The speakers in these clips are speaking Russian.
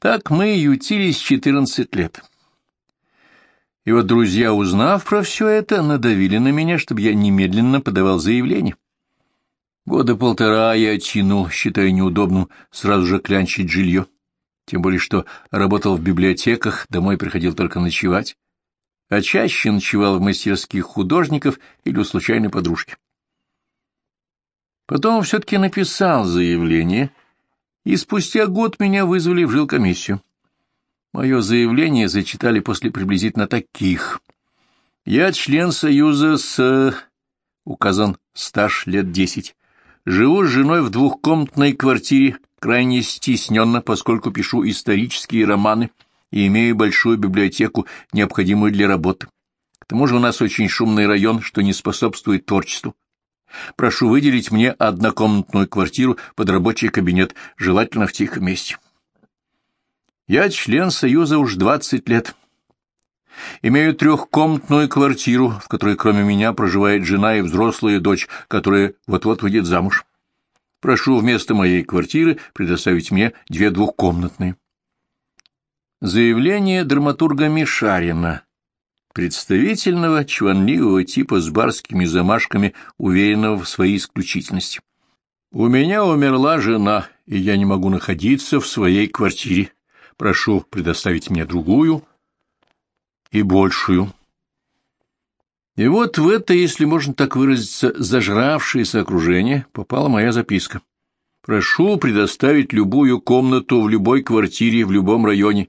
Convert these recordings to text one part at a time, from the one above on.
Так мы ютились четырнадцать лет. И вот друзья, узнав про все это, надавили на меня, чтобы я немедленно подавал заявление. Года полтора я тянул, считая неудобным сразу же клянчить жилье. Тем более, что работал в библиотеках, домой приходил только ночевать, а чаще ночевал в мастерских художников или у случайной подружки. Потом все-таки написал заявление, и спустя год меня вызвали в жилкомиссию. Мое заявление зачитали после приблизительно таких. Я член союза с... указан стаж лет десять. Живу с женой в двухкомнатной квартире, крайне стесненно, поскольку пишу исторические романы и имею большую библиотеку, необходимую для работы. К тому же у нас очень шумный район, что не способствует творчеству. Прошу выделить мне однокомнатную квартиру под рабочий кабинет, желательно в тихом месте. Я член Союза уж двадцать лет. Имею трехкомнатную квартиру, в которой кроме меня проживает жена и взрослая дочь, которая вот-вот выйдет замуж. Прошу вместо моей квартиры предоставить мне две двухкомнатные. Заявление драматурга Мишарина, представительного чванливого типа с барскими замашками, уверенного в своей исключительности. У меня умерла жена, и я не могу находиться в своей квартире. Прошу предоставить мне другую и большую. И вот в это, если можно так выразиться, зажравшееся окружение попала моя записка. Прошу предоставить любую комнату в любой квартире в любом районе.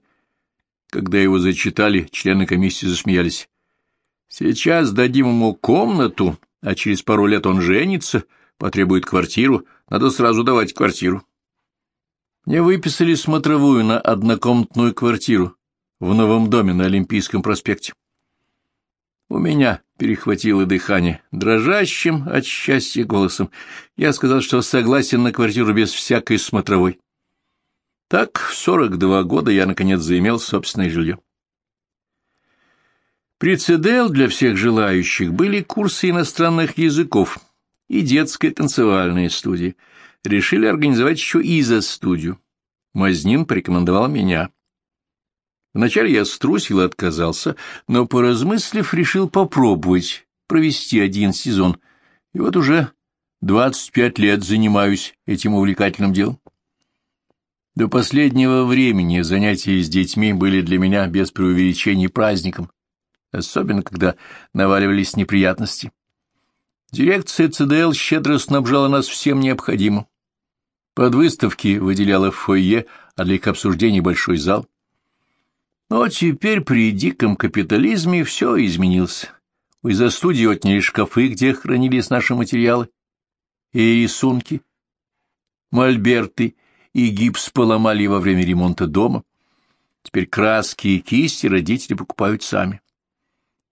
Когда его зачитали, члены комиссии засмеялись. Сейчас дадим ему комнату, а через пару лет он женится, потребует квартиру, надо сразу давать квартиру. Мне выписали смотровую на однокомнатную квартиру в новом доме на Олимпийском проспекте. У меня перехватило дыхание, дрожащим от счастья голосом. Я сказал, что согласен на квартиру без всякой смотровой. Так, в сорок два года я, наконец, заимел собственное жилье. Прецедел для всех желающих были курсы иностранных языков и детская танцевальная студия — решили организовать еще изо-студию. Мазнин порекомендовал меня. Вначале я струсил и отказался, но, поразмыслив, решил попробовать провести один сезон. И вот уже двадцать пять лет занимаюсь этим увлекательным делом. До последнего времени занятия с детьми были для меня без преувеличений праздником, особенно когда наваливались неприятности. Дирекция ЦДЛ щедро снабжала нас всем необходимым. Под выставки выделяла фойе, а для их обсуждений большой зал. Но теперь при диком капитализме все изменилось. Из-за студии отняли шкафы, где хранились наши материалы, и рисунки, мольберты и гипс поломали во время ремонта дома. Теперь краски и кисти родители покупают сами.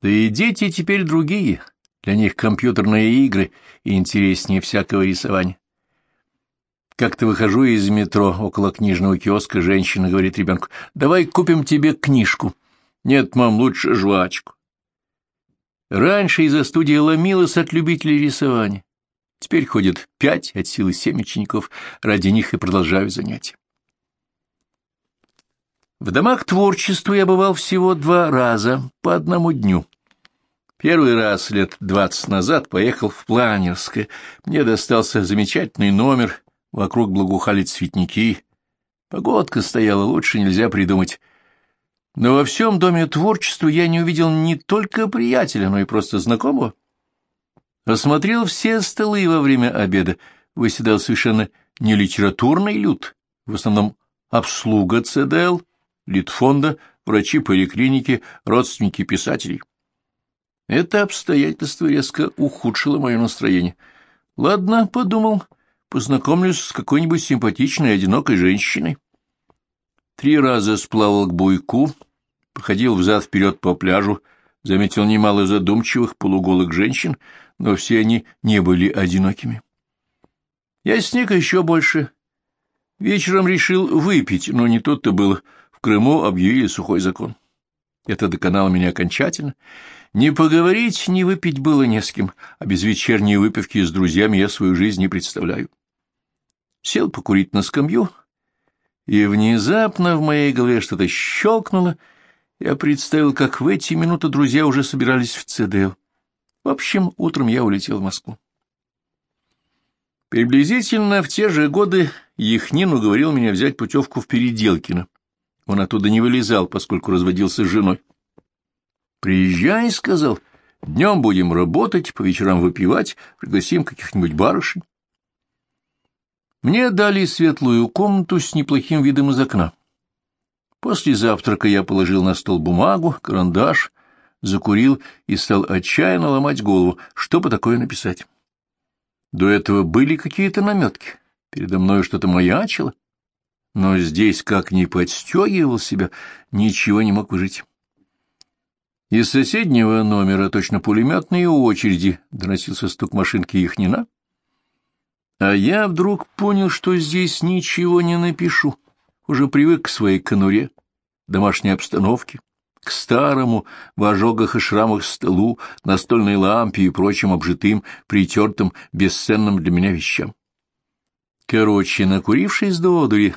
Да и дети теперь другие, для них компьютерные игры интереснее всякого рисования. Как-то выхожу из метро около книжного киоска, женщина говорит ребенку, «Давай купим тебе книжку». «Нет, мам, лучше жвачку». Раньше из-за студии ломилась от любителей рисования. Теперь ходят пять от силы семь учеников, ради них и продолжаю занятия. В домах творчества я бывал всего два раза, по одному дню. Первый раз лет двадцать назад поехал в Планерское. Мне достался замечательный номер Вокруг благоухали цветники. Погодка стояла, лучше нельзя придумать. Но во всем доме творчества я не увидел не только приятеля, но и просто знакомого. Осмотрел все столы во время обеда. Выседал совершенно не литературный люд, в основном обслуга ЦДЛ, Литфонда, врачи поликлиники, родственники писателей. Это обстоятельство резко ухудшило мое настроение. Ладно, подумал, — познакомлюсь с какой-нибудь симпатичной одинокой женщиной. Три раза сплавал к буйку, походил взад-вперед по пляжу, заметил немало задумчивых полуголых женщин, но все они не были одинокими. Я сник еще больше. Вечером решил выпить, но не тут-то было. В Крыму объявили сухой закон. Это доконало меня окончательно. Не поговорить, не выпить было не с кем, а без вечерней выпивки с друзьями я свою жизнь не представляю сел покурить на скамью И внезапно в моей голове что-то щелкнуло, я представил, как в эти минуты друзья уже собирались в ЦДЛ. В общем, утром я улетел в Москву. Приблизительно в те же годы Яхнин уговорил меня взять путевку в Переделкино. Он оттуда не вылезал, поскольку разводился с женой. «Приезжай», — сказал, — «днем будем работать, по вечерам выпивать, пригласим каких-нибудь барышень». Мне дали светлую комнату с неплохим видом из окна. После завтрака я положил на стол бумагу, карандаш, закурил и стал отчаянно ломать голову, что бы такое написать. До этого были какие-то наметки, передо мной что-то маячило, но здесь, как ни подстегивал себя, ничего не мог выжить. Из соседнего номера точно пулеметные очереди доносился стук машинки Яхнина, а я вдруг понял, что здесь ничего не напишу, уже привык к своей конуре, домашней обстановке, к старому в ожогах и шрамах столу, настольной лампе и прочим обжитым, притертым, бесценным для меня вещам. Короче, накурившись до одури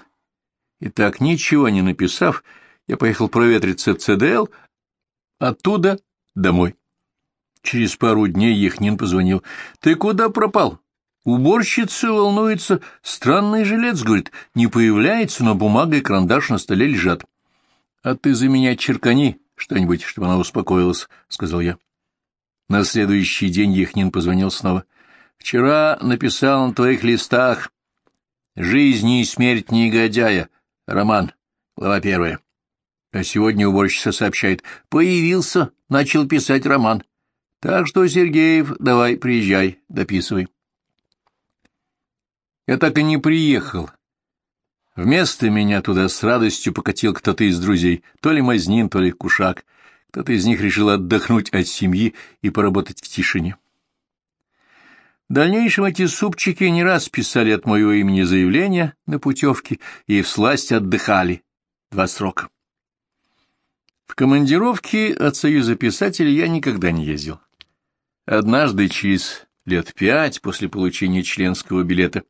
и так ничего не написав, я поехал проветриться в ЦДЛ, оттуда домой. Через пару дней Яхнин позвонил. — Ты куда пропал? Уборщица волнуется. Странный жилец, говорит, не появляется, но бумага и карандаш на столе лежат. — А ты за меня черкани что-нибудь, чтобы она успокоилась, — сказал я. На следующий день Яхнин позвонил снова. — Вчера написал на твоих листах «Жизнь и смерть негодяя», роман, глава первая. А сегодня уборщица сообщает «Появился, начал писать роман». Так что, Сергеев, давай, приезжай, дописывай. Я так и не приехал. Вместо меня туда с радостью покатил кто-то из друзей, то ли Мазнин, то ли Кушак. Кто-то из них решил отдохнуть от семьи и поработать в тишине. В дальнейшем эти супчики не раз писали от моего имени заявления на путевки и в сласть отдыхали. Два срока. В командировки от Союза писателей я никогда не ездил. Однажды, через лет пять после получения членского билета,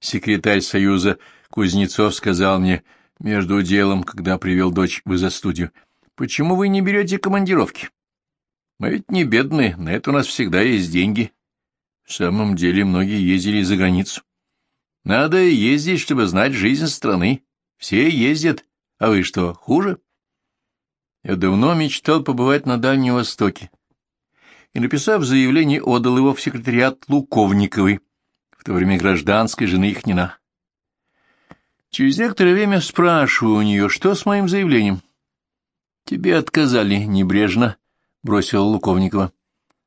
секретарь Союза Кузнецов сказал мне между делом, когда привел дочь в изо-студию, «Почему вы не берете командировки? Мы ведь не бедные, на это у нас всегда есть деньги». В самом деле многие ездили за границу. Надо ездить, чтобы знать жизнь страны. Все ездят, а вы что, хуже? Я давно мечтал побывать на Дальнем Востоке и, написав заявление, отдал его в секретариат Луковниковой, в то время гражданской жены Ихнина. Через некоторое время спрашиваю у нее, что с моим заявлением. «Тебе отказали небрежно», — бросила Луковникова.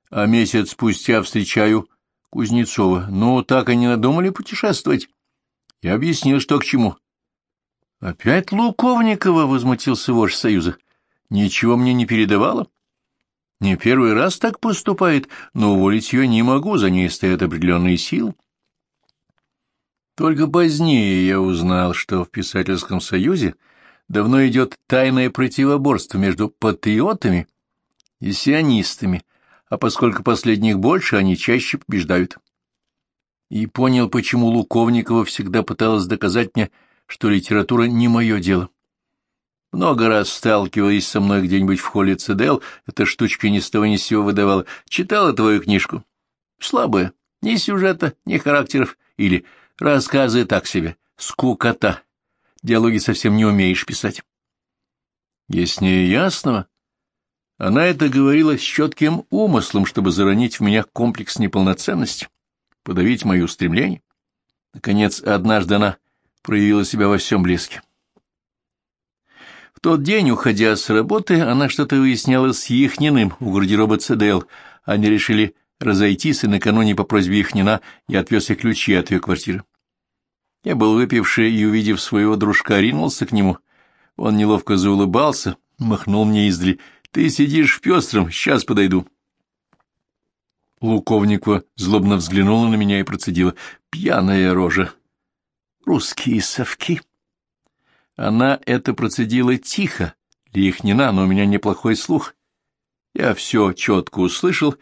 А месяц спустя встречаю Кузнецова. «Ну, так и не надумали путешествовать?» Я объяснил, что к чему. «Опять Луковникова?» — возмутился вождь Союза. «Ничего мне не передавала?» «Не первый раз так поступает, но уволить ее не могу, за ней стоят определенные силы». Только позднее я узнал, что в писательском союзе давно идет тайное противоборство между патриотами и сионистами, а поскольку последних больше, они чаще побеждают. И понял, почему Луковникова всегда пыталась доказать мне, что литература не мое дело. Много раз сталкиваясь со мной где-нибудь в холле ЦДЛ, эта штучка ни с того ни с сего выдавала. Читала твою книжку? Слабая. Ни сюжета, ни характеров. Или Рассказы так себе, скукота. Диалоги совсем не умеешь писать. Яснее ясного. Она это говорила с четким умыслом, чтобы заронить в меня комплекс неполноценности, подавить мои устремления. Наконец, однажды она проявила себя во всем блеске. В тот день, уходя с работы, она что-то выясняла с Яхниным у гардероба ЦДЛ. Они решили разойтись, и накануне по просьбе Ихнина я отвез ей ключи от ее квартиры. Я был выпивший и, увидев своего дружка, ринулся к нему. Он неловко заулыбался, махнул мне издали. «Ты сидишь в пестром, сейчас подойду». Луковникова злобно взглянула на меня и процедила. «Пьяная рожа! Русские совки!» Она это процедила тихо, лихнина, но у меня неплохой слух. Я все четко услышал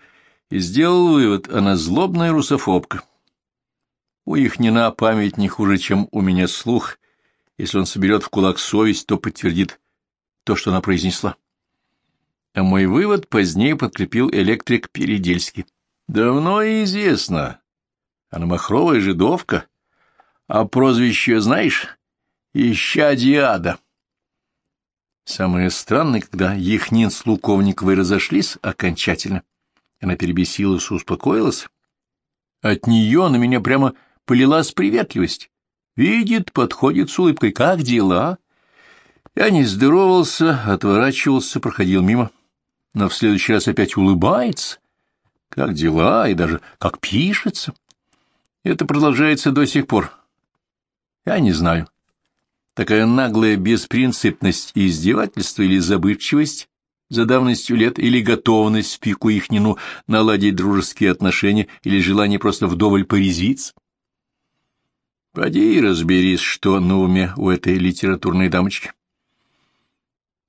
и сделал вывод, она злобная русофобка. У их Нина память не хуже, чем у меня слух, Если он соберет в кулак совесть, то подтвердит то, что она произнесла. А мой вывод позднее подкрепил электрик Передельский. Давно известно. Она махровая жидовка. А прозвище знаешь? Ищадие ада. Самое странное, когда Яхнин с Луковниковой разошлись окончательно. Она перебесилась и успокоилась. От нее на меня прямо полилась приветливость. Видит, подходит с улыбкой. «Как дела?» Я не здоровался, отворачивался, проходил мимо. Но в следующий раз опять улыбается. Как дела и даже как пишется. Это продолжается до сих пор. Я не знаю. Такая наглая беспринципность и издевательство или забывчивость за давностью лет, или готовность пику ихнину наладить дружеские отношения, или желание просто вдоволь порезвиться. Поди и разберись, что на уме у этой литературной дамочки.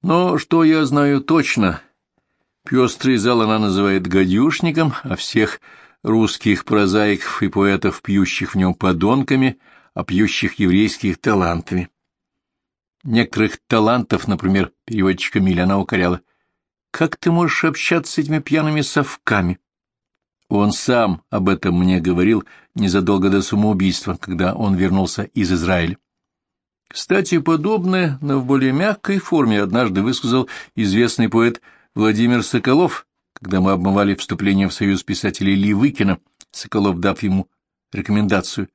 Но что я знаю точно, пестрый зал она называет гадюшником, а всех русских прозаиков и поэтов, пьющих в нем подонками, а пьющих еврейских талантами. Некоторых талантов, например, переводчика Миля, она укоряла. «Как ты можешь общаться с этими пьяными совками?» Он сам об этом мне говорил незадолго до самоубийства, когда он вернулся из Израиля. Кстати, подобное, но в более мягкой форме однажды высказал известный поэт Владимир Соколов, когда мы обмывали вступление в союз писателей Ливыкина, Соколов дав ему рекомендацию,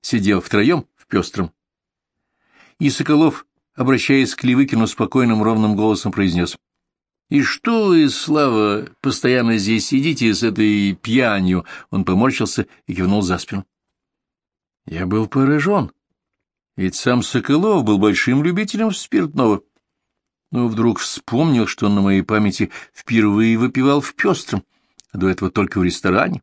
сидел втроем в пестром. И Соколов, обращаясь к Ливыкину, спокойным ровным голосом произнес. «И что вы, Слава, постоянно здесь сидите с этой пьянью?» Он поморщился и кивнул за спину. Я был поражен, ведь сам Соколов был большим любителем спиртного. Но вдруг вспомнил, что он на моей памяти впервые выпивал в пестром, а до этого только в ресторане.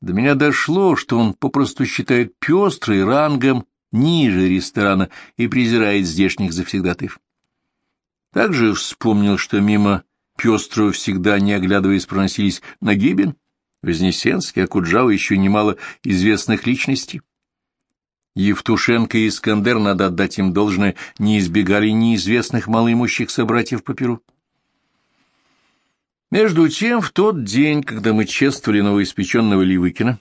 До меня дошло, что он попросту считает пестрый рангом ниже ресторана и презирает здешних завсегдатаев. Также вспомнил, что мимо пестрого всегда, не оглядываясь, проносились Нагибин, Вознесенский, Акуджава, еще немало известных личностей. Евтушенко и Искандер, надо отдать им должное, не избегали неизвестных малоимущих собратьев по Перу. Между тем, в тот день, когда мы чествовали новоиспеченного Ливыкина,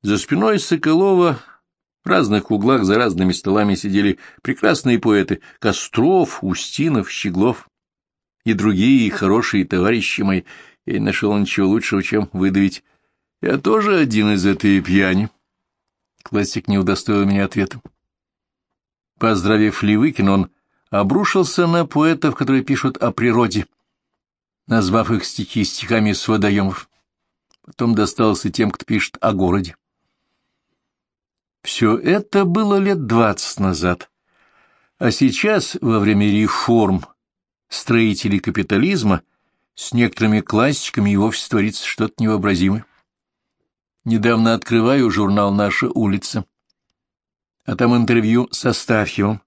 за спиной Соколова в разных углах за разными столами сидели прекрасные поэты Костров, Устинов, Щеглов и другие хорошие товарищи мои. Я не нашел ничего лучшего, чем выдавить. Я тоже один из этой пьяни. Классик не удостоил меня ответом. Поздравив Ливыкин, он обрушился на поэтов, которые пишут о природе, назвав их стихи стихами с водоемов. Потом достался тем, кто пишет о городе. Все это было лет двадцать назад. А сейчас, во время реформ строителей капитализма, с некоторыми классиками и вовсе творится что-то невообразимое. Недавно открываю журнал «Наша улица», а там интервью с Астафьевым.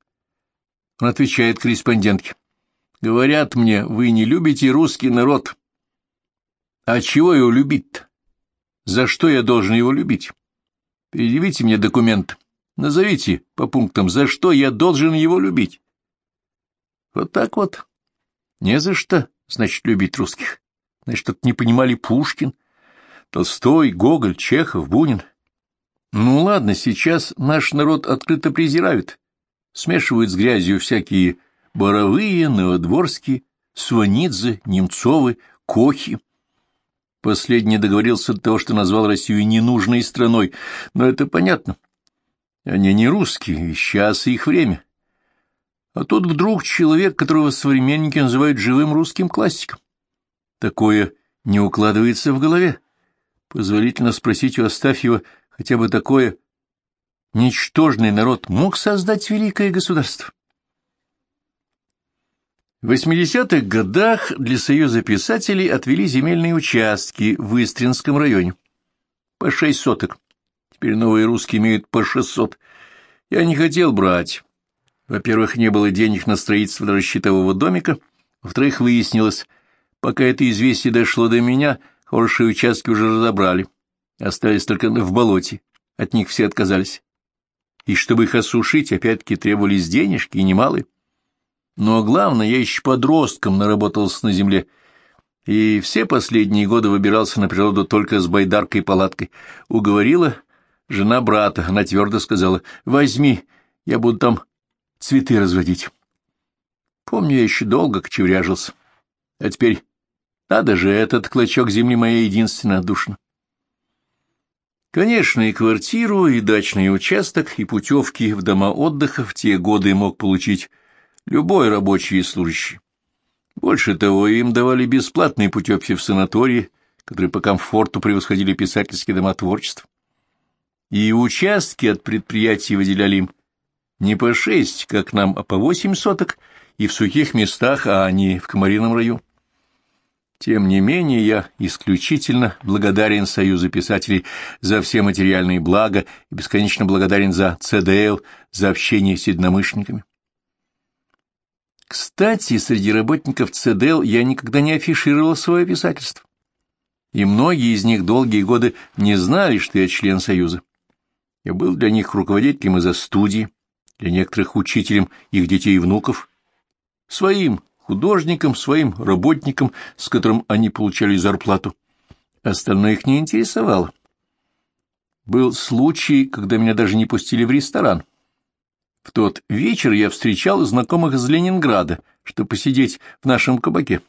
Он отвечает корреспондентке. «Говорят мне, вы не любите русский народ. А чего его любить-то? За что я должен его любить? Предъявите мне документ. Назовите по пунктам, за что я должен его любить». Вот так вот. Не за что, значит, любить русских. Значит, что не понимали Пушкин, Толстой, Гоголь, Чехов, Бунин. Ну ладно, сейчас наш народ открыто презирают, смешивают с грязью всякие Боровые, Новодворские, Сванидзе, Немцовы, Кохи. Последний договорился до того, что назвал Россию ненужной страной, но это понятно. Они не русские, и сейчас их время. А тут вдруг человек, которого современники называют живым русским классиком. Такое не укладывается в голове. Позволительно спросить у Астафьева хотя бы такое. Ничтожный народ мог создать великое государство? В 80-х годах для Союза писателей отвели земельные участки в Истринском районе. По шесть соток. Теперь новые русские имеют по шестьсот. Я не хотел брать. Во-первых, не было денег на строительство даже щитового домика. Во-вторых, выяснилось, пока это известие дошло до меня — Хорошие участки уже разобрали. Остались только в болоте. От них все отказались. и чтобы их осушить, опять-таки требовались денежки, и немалые. Но главное, я еще подростком наработался на земле, и все последние годы выбирался на природу только с байдаркой и палаткой. Уговорила жена брата, она твердо сказала, «Возьми, я буду там цветы разводить». Помню, я еще долго кочевряжился. А теперь надо же, этот клочок земли моя единственная отдушина. Конечно, и квартиру, и дачный участок, и путевки в дома отдыха в те годы мог получить любой рабочий и служащий. Больше того, им давали бесплатные путевки в санатории, которые по комфорту превосходили писательские дома творчества. И участки от предприятий выделяли им не по шесть, как нам, а по восемь соток, и в сухих местах, а не в Комарином районе. Тем не менее, я исключительно благодарен Союзу писателей за все материальные блага и бесконечно благодарен за ЦДЛ, за общение с единомышленниками. Кстати, среди работников ЦДЛ я никогда не афишировал свое писательство. И многие из них долгие годы не знали, что я член Союза. Я был для них руководителем из-за студии, для некоторых учителем их детей и внуков, своим художникам, своим работникам, с которым они получали зарплату. Остальное их не интересовало. Был случай, когда меня даже не пустили в ресторан. В тот вечер я встречал знакомых из Ленинграда, чтобы посидеть в нашем кабаке.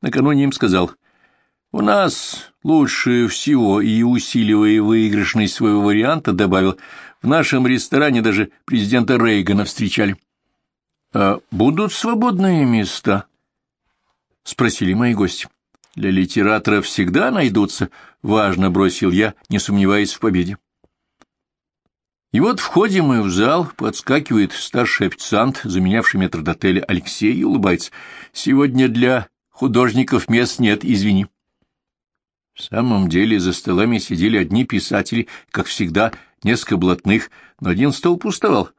Накануне им сказал, «У нас лучше всего», и, усиливая выигрышность своего варианта, добавил, «В нашем ресторане даже президента Рейгана встречали». «А будут свободные места?» — спросили мои гости. «Для литераторов всегда найдутся», — важно бросил я, не сомневаясь в победе. И вот входим мы в зал, подскакивает старший официант, заменявший метрдотеля Алексей, и улыбается. «Сегодня для художников мест нет, извини». В самом деле за столами сидели одни писатели, как всегда, несколько блатных, но один стол пустовал.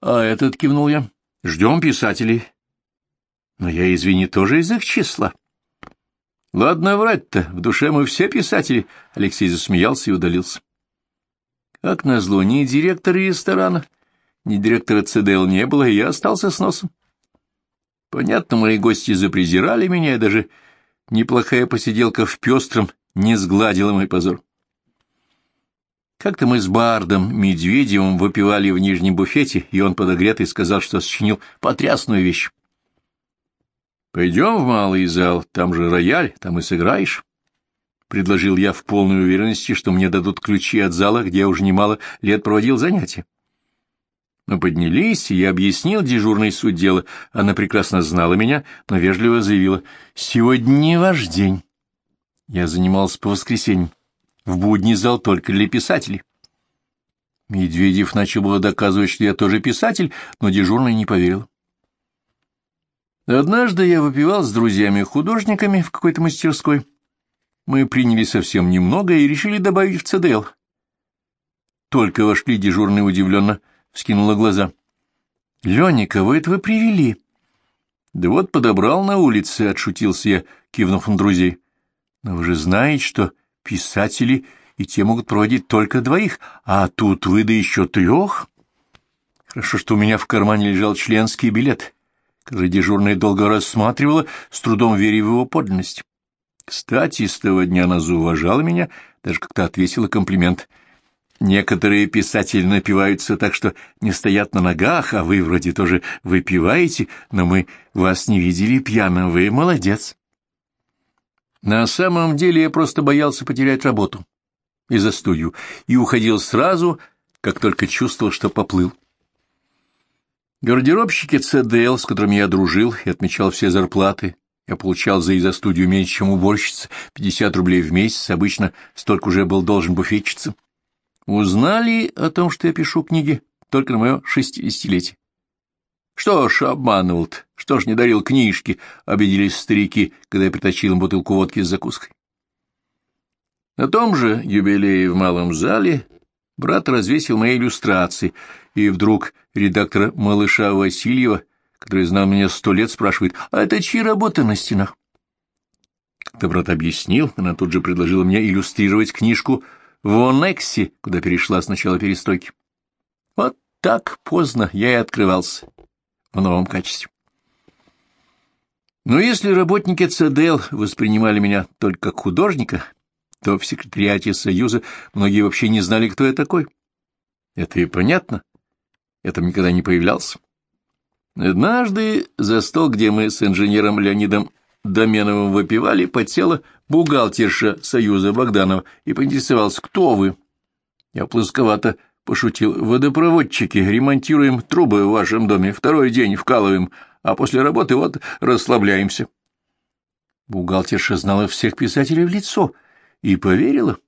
«А этот», — кивнул я, Ждем писателей. Но я, извини, тоже из их числа. Ладно врать-то, в душе мы все писатели. Алексей засмеялся и удалился. Как назло, ни директора ресторана, ни директора ЦДЛ не было, и я остался с носом. Понятно, мои гости запрезирали меня, и даже неплохая посиделка в пестром не сгладила мой позор. Как-то мы с Бардом Медведевым выпивали в нижнем буфете, и он подогретый сказал, что сочинил потрясную вещь. «Пойдем в малый зал, там же рояль, там и сыграешь», — предложил я в полной уверенности, что мне дадут ключи от зала, где я уже немало лет проводил занятия. Мы поднялись, и я объяснил дежурной суть дела. Она прекрасно знала меня, но вежливо заявила, «Сегодня не ваш день». Я занимался по воскресеньям. В будний зал только для писателей. Медведев начал было доказывать, что я тоже писатель, но дежурный не поверил. Однажды я выпивал с друзьями-художниками в какой-то мастерской. Мы приняли совсем немного и решили добавить в ЦДЛ. Только вошли, дежурный удивленно вскинула глаза. — Леня, кого это вы привели? — Да вот подобрал на улице, — отшутился я, кивнув на друзей. — Но вы же знаете, что писатели и те могут проводить только двоих, а тут вы да еще трех. Хорошо, что у меня в кармане лежал членский билет, который дежурная долго рассматривала, с трудом веря в его подлинность. Кстати, с того дня она зауважала меня, даже как-то отвесила комплимент. Некоторые писатели напиваются так, что не стоят на ногах, а вы вроде тоже выпиваете, но мы вас не видели пьяным, вы молодец. На самом деле я просто боялся потерять работу из-за студию и уходил сразу, как только чувствовал, что поплыл. Гардеробщики ЦДЛ, с которыми я дружил и отмечал все зарплаты, я получал за из-за студию меньше, чем уборщица, 50 рублей в месяц, обычно столько уже был должен буфетчице. Узнали о том, что я пишу книги только на мое шестидесятилетие. Что ж, обманывал -то? что ж не дарил книжки, обиделись старики, когда я притащил им бутылку водки с закуской. На том же юбилее в малом зале брат развесил мои иллюстрации, и вдруг редактор малыша Васильева, который знал меня сто лет, спрашивает, а это чьи работы на стенах? Когда брат объяснил, она тут же предложила мне иллюстрировать книжку в Онексе, куда перешла с начала перестройки. Вот так поздно я и открывался в новом качестве. Но если работники ЦДЛ воспринимали меня только как художника, то в секретариате Союза многие вообще не знали, кто я такой. Это и понятно. Я там никогда не появлялся. Однажды за стол, где мы с инженером Леонидом Доменовым выпивали, подсела бухгалтерша Союза Богданова и поинтересовался, кто вы. Я плосковато пошутил. Водопроводчики, ремонтируем трубы в вашем доме, второй день вкалываем, а после работы вот расслабляемся. Бухгалтерша знала всех писателей в лицо и поверила.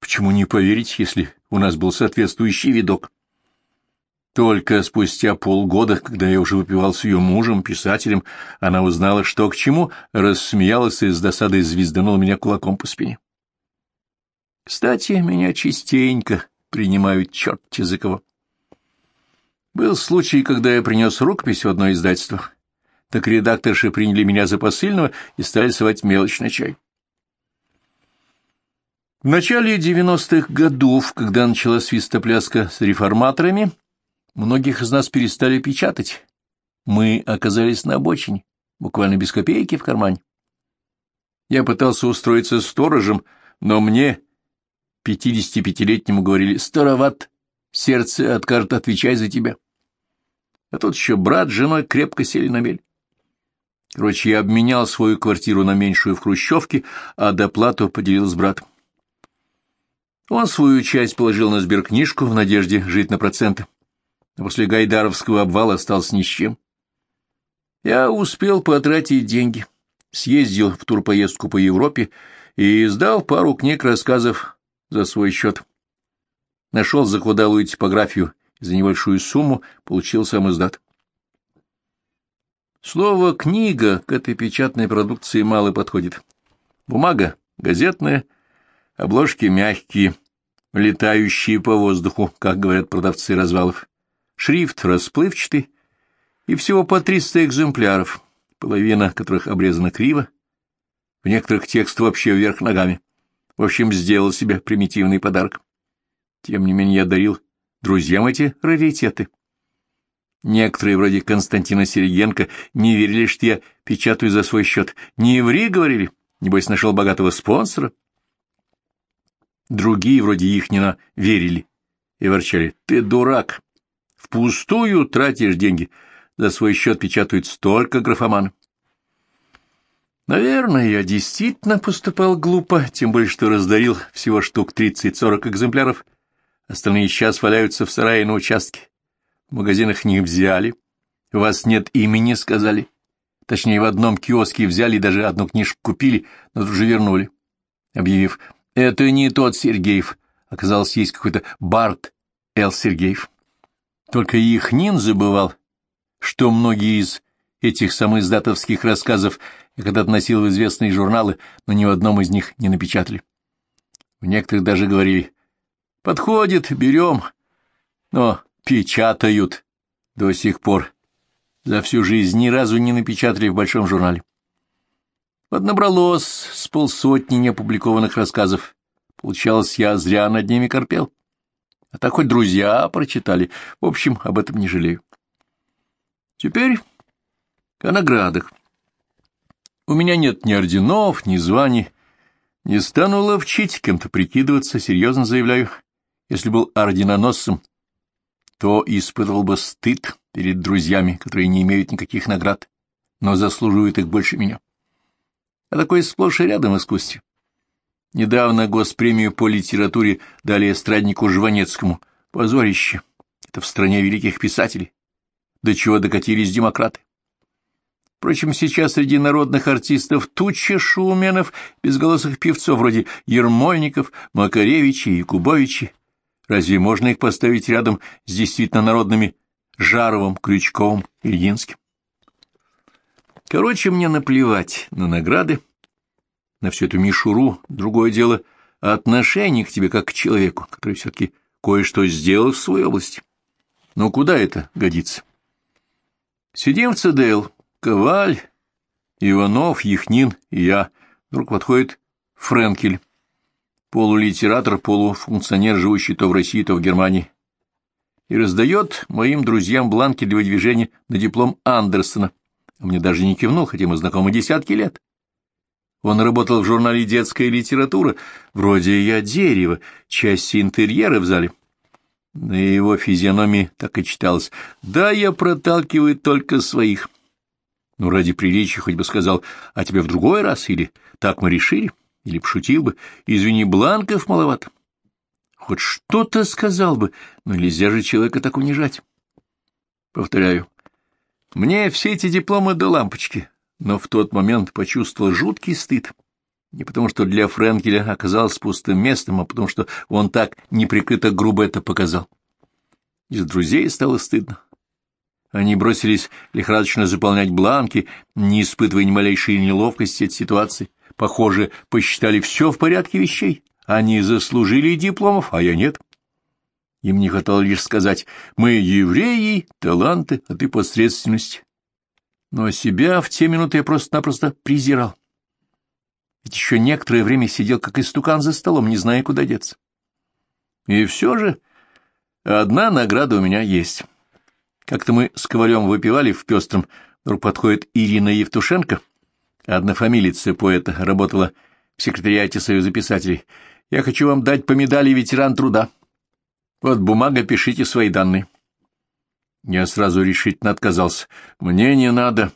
Почему не поверить, если у нас был соответствующий видок? Только спустя полгода, когда я уже выпивал с ее мужем, писателем, она узнала, что к чему, рассмеялась и с досадой звезданула меня кулаком по спине. Кстати, меня частенько принимают черт за кого. Был случай, когда я принес рукопись в одно издательство. Так редакторши приняли меня за посыльного и стали совать мелочь на чай. В начале девяностых годов, когда началась свистопляска с реформаторами, Многих из нас перестали печатать. Мы оказались на обочине, буквально без копейки в кармане. Я пытался устроиться сторожем, но мне, пятидесятипятилетнему, говорили «Староват, сердце откажет, отвечай за тебя». А тут еще брат с женой крепко сели на мель. Короче, я обменял свою квартиру на меньшую в Хрущевке, а доплату поделил с братом. Он свою часть положил на сберкнижку в надежде жить на проценты а после Гайдаровского обвала остался ни с чем. Я успел потратить деньги, съездил в турпоездку по Европе и издал пару книг рассказов за свой счет. Нашел захудалую типографию за небольшую сумму получил сам издат. Слово «книга» к этой печатной продукции мало подходит. Бумага газетная, обложки мягкие, летающие по воздуху, как говорят продавцы развалов шрифт расплывчатый, и всего по 300 экземпляров, половина которых обрезана криво, в некоторых текст вообще вверх ногами. В общем, сделал себе примитивный подарок. Тем не менее, я дарил друзьям эти раритеты. Некоторые, вроде Константина Серегенко, не верили, что я печатаю за свой счет. «Не ври», — говорили, — небось нашел богатого спонсора. Другие, вроде Ихнина, верили и ворчали. «Ты дурак! Впустую тратишь деньги. За свой счет печатают столько графоман. Наверное, я действительно поступал глупо, тем более что раздарил всего штук 30-40 экземпляров. Остальные сейчас валяются в сарае на участке. В магазинах не взяли. У вас нет имени, сказали. Точнее, в одном киоске взяли, даже одну книжку купили, но тут же вернули, объявив, это не тот Сергеев. Оказалось, есть какой-то Барт Л. Сергеев. Только Ихнин забывал, что многие из этих самоиздатовских рассказов я когда-то носил в известные журналы, но ни в одном из них не напечатали. В некоторых даже говорили «Подходит, берем», но печатают до сих пор. За всю жизнь ни разу не напечатали в большом журнале. Вот набралось с полсотни неопубликованных рассказов. Получалось, я зря над ними корпел. А так хоть друзья прочитали. В общем, об этом не жалею. Теперь о наградах. У меня нет ни орденов, ни званий. Не стану ловчить, кем-то прикидываться, серьезно заявляю. Если был орденоносцем, то испытывал бы стыд перед друзьями, которые не имеют никаких наград, но заслуживают их больше меня. А такое сплошь и рядом искусстве. Недавно госпремию по литературе дали эстраднику Жванецкому. Позорище. Это в стране великих писателей. До чего докатились демократы. Впрочем, сейчас среди народных артистов туча шуменов, безголосых певцов вроде Ермольников, Макаревича и Якубовича. Разве можно их поставить рядом с действительно народными Жаровым, Крючковым, Ильинским? Короче, мне наплевать на награды, на всю эту мишуру, другое дело — отношение к тебе как к человеку, который все-таки кое-что сделал в своей области. Но куда это годится? Сидим в ЦДЛ, Коваль, Иванов, Яхнин и я. Вдруг подходит Френкель, полулитератор, полуфункционер, живущий то в России, то в Германии. и раздает моим друзьям бланки для выдвижения на диплом Андерсона. Он мне даже не кивнул, хотя мы знакомы десятки лет. Он работал в журнале «Детская литература». Вроде я дерево, части интерьера в зале. На его физиономии так и читалось. «Да, я проталкиваю только своих». Ну, ради приличия хоть бы сказал, а тебе в другой раз, или так мы решили, или пошутил бы, извини, бланков маловато. Хоть что-то сказал бы, но нельзя же человека так унижать. Повторяю, мне все эти дипломы до лампочки, но в тот момент почувствовал жуткий стыд. Не потому, что для Френкеля оказалось пустым местом, а потому, что он так неприкрыто грубо это показал. Из друзей стало стыдно. Они бросились лихорадочно заполнять бланки, не испытывая ни малейшей неловкости от ситуации. Похоже, посчитали все в порядке вещей. Они заслужили дипломов, а я нет. Им не хватало лишь сказать «Мы евреи, таланты, а ты посредственность». Но себя в те минуты я просто-напросто презирал. Ведь еще некоторое время сидел как истукан за столом, не зная, куда деться. И все же одна награда у меня есть. Как-то мы с Ковалем выпивали в пестром, вдруг подходит Ирина Евтушенко, однофамилица поэта, работала в секретариате Союза писателей. Я хочу вам дать по медали ветеран труда. Вот бумага, пишите свои данные. Я сразу решительно отказался. Мне не надо.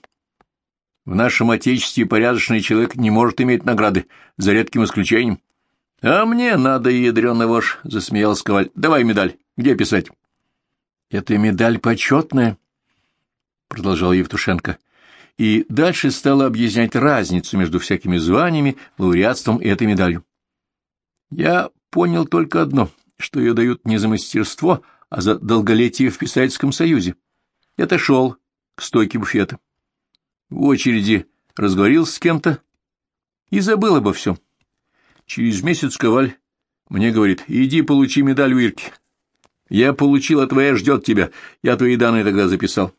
В нашем отечестве порядочный человек не может иметь награды, за редким исключением. — А мне надо, ядреный вож, — засмеялся Коваль. — Давай медаль. Где писать? Это медаль почетная, — продолжал Евтушенко, и дальше стала объяснять разницу между всякими званиями, лауреатством и этой медалью. Я понял только одно, что ее дают не за мастерство, а за долголетие в писательском союзе. Я отошел к стойке буфета. В очереди разговорился с кем-то и забыл обо всем. Через месяц Коваль мне говорит, иди получи медаль у Ирки. Я получил, а твоя ждет тебя. Я твои данные тогда записал.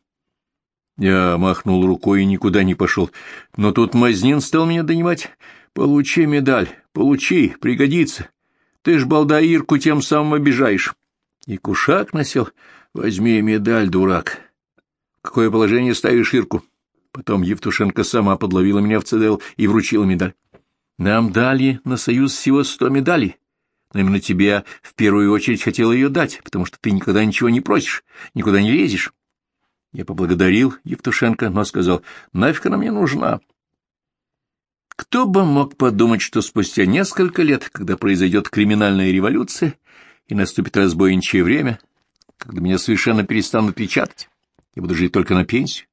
Я махнул рукой и никуда не пошел. Но тут Мазнин стал меня донимать. Получи медаль, получи, пригодится. Ты ж балдаирку тем самым обижаешь. И кушак носил. Возьми медаль, дурак. Какое положение ставишь Ирку? Потом Евтушенко сама подловила меня в ЦДЛ и вручила медаль. Нам дали на союз всего сто медалей но именно тебе в первую очередь хотел ее дать, потому что ты никогда ничего не просишь, никуда не лезешь. Я поблагодарил Евтушенко, но сказал, нафиг она мне нужна. Кто бы мог подумать, что спустя несколько лет, когда произойдет криминальная революция и наступит разбойничье время, когда меня совершенно перестанут печатать, я буду жить только на пенсию,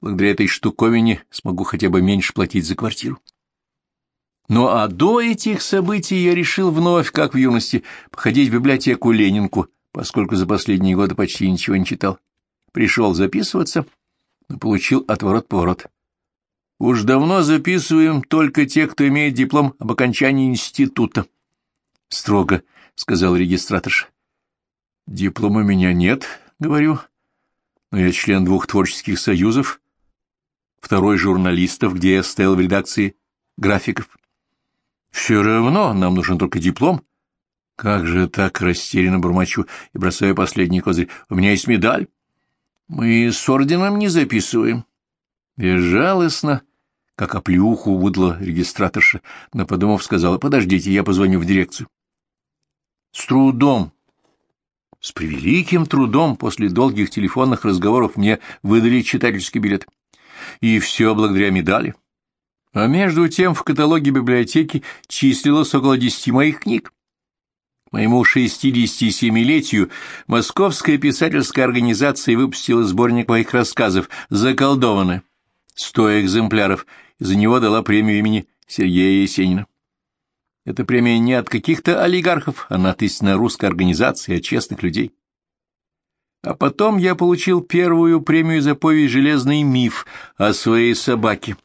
благодаря этой штуковине смогу хотя бы меньше платить за квартиру. Ну а до этих событий я решил вновь, как в юности, походить в библиотеку Ленинку, поскольку за последние годы почти ничего не читал. Пришел записываться, но получил отворот-поворот. Уж давно записываем только те, кто имеет диплом об окончании института. — Строго, — сказал регистраторша. — Диплома у меня нет, — говорю, — но я член двух творческих союзов, второй журналистов, где я стоял в редакции графиков. Все равно нам нужен только диплом. Как же так растерянно бормочу и бросаю последний козырь. У меня есть медаль. Мы с орденом не записываем. Безжалостно, как оплюху выдала регистраторша, но, подумав, сказала, подождите, я позвоню в дирекцию. С трудом, с превеликим трудом после долгих телефонных разговоров мне выдали читательский билет. И все благодаря медали. А между тем в каталоге библиотеки числилось около десяти моих книг. Моему 67-летию Московская писательская организация выпустила сборник моих рассказов «Заколдованное». Сто экземпляров, за него дала премию имени Сергея Есенина. Эта премия не от каких-то олигархов, она от истинно русской организации, от честных людей. А потом я получил первую премию за повесть «Железный миф» о своей собаке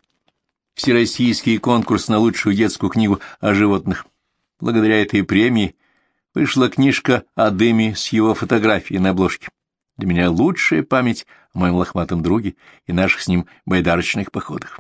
всероссийский конкурс на лучшую детскую книгу о животных. Благодаря этой премии вышла книжка о Дыме с его фотографией на обложке. Для меня лучшая память о моем лохматом друге и наших с ним байдарочных походах.